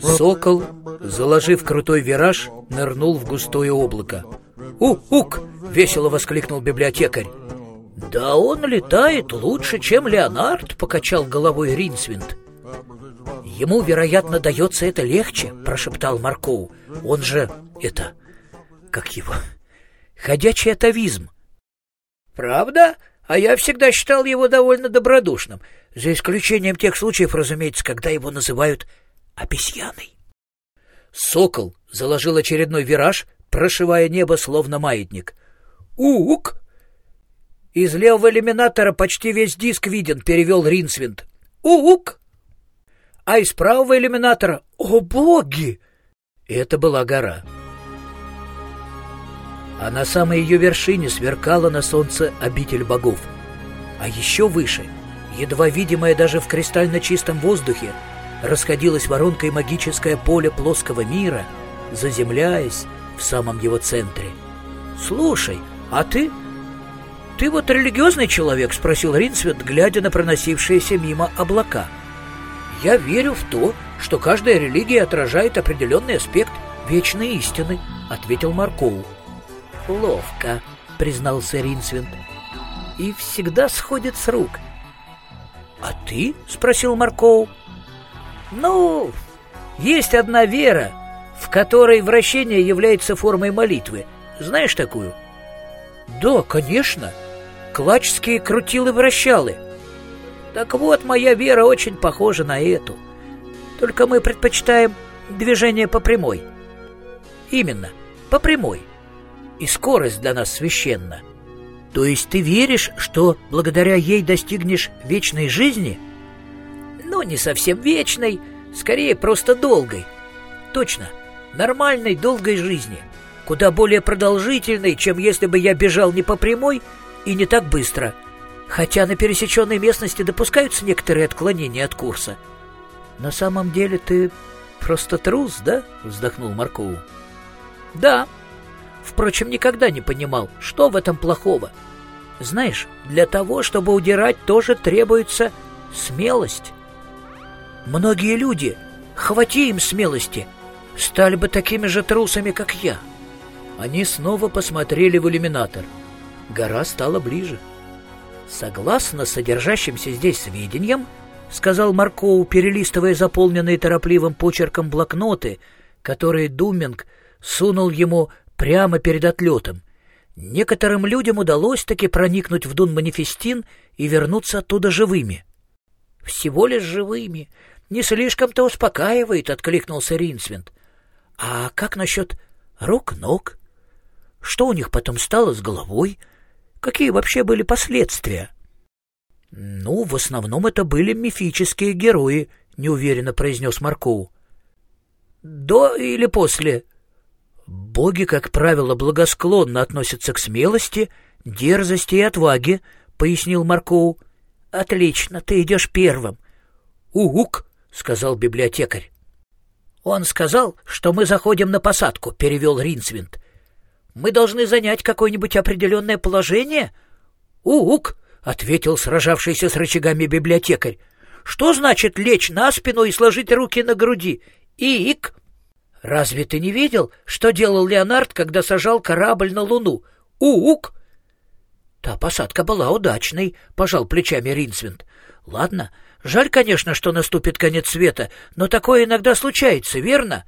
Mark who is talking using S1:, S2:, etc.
S1: Сокол, заложив крутой вираж, нырнул в густое облако. «У-ук!» — весело воскликнул библиотекарь. «Да он летает лучше, чем Леонард», — покачал головой Ринсвинд. «Ему, вероятно, дается это легче», — прошептал Маркоу. «Он же, это, как его, ходячий атовизм». «Правда? А я всегда считал его довольно добродушным, за исключением тех случаев, разумеется, когда его называют обезьяной». Сокол заложил очередной вираж, прошивая небо словно маятник. «Ук!» «Из левого иллюминатора почти весь диск виден», — перевел Ринсвинд. «Ук!» «А из правого иллюминатора...» «О, боги!» Это была гора. А на самой ее вершине сверкала на солнце обитель богов. А еще выше, едва видимая даже в кристально чистом воздухе, расходилось воронкой магическое поле плоского мира, заземляясь в самом его центре. «Слушай, а ты...» «Ты вот религиозный человек?» — спросил Ринсвет, глядя на проносившиеся мимо облака. «Я верю в то, что каждая религия отражает определенный аспект вечной истины», — ответил Маркоу. «Ловко», — признался Ринсвинд. «И всегда сходит с рук». «А ты?» — спросил Маркоу. «Ну, есть одна вера, в которой вращение является формой молитвы. Знаешь такую?» «Да, конечно. Клачские крутилы-вращалы. Так вот, моя вера очень похожа на эту. Только мы предпочитаем движение по прямой. Именно, по прямой. И скорость для нас священна. То есть ты веришь, что благодаря ей достигнешь вечной жизни? Ну, не совсем вечной, скорее просто долгой. Точно, нормальной долгой жизни — куда более продолжительной, чем если бы я бежал не по прямой и не так быстро. Хотя на пересеченной местности допускаются некоторые отклонения от курса. На самом деле ты просто трус, да? Вздохнул Маркоу. Да. Впрочем, никогда не понимал, что в этом плохого. Знаешь, для того, чтобы удирать, тоже требуется смелость. Многие люди, хвати им смелости, стали бы такими же трусами, как я. — они снова посмотрели в иллюминатор. Гора стала ближе. «Согласно содержащимся здесь сведениям, — сказал Маркоу, перелистывая заполненные торопливым почерком блокноты, которые Думинг сунул ему прямо перед отлетом, некоторым людям удалось таки проникнуть в Дун-Манифестин и вернуться оттуда живыми. «Всего лишь живыми. Не слишком-то успокаивает», — откликнулся Ринсвинд. «А как насчет рук-ног?» Что у них потом стало с головой? Какие вообще были последствия? Ну, в основном это были мифические герои, неуверенно произнес Маркоу. До или после? Боги, как правило, благосклонно относятся к смелости, дерзости и отваге, пояснил Маркоу. Отлично, ты идешь первым. Угук, сказал библиотекарь. Он сказал, что мы заходим на посадку, перевел Ринсвинд. Мы должны занять какое-нибудь определенное положение? Ук, ответил сражавшийся с рычагами библиотекарь. Что значит лечь на спину и сложить руки на груди? Ик. Разве ты не видел, что делал Леонард, когда сажал корабль на Луну? Ук. Та посадка была удачной, пожал плечами Ринсвинд. Ладно, жаль, конечно, что наступит конец света, но такое иногда случается, верно?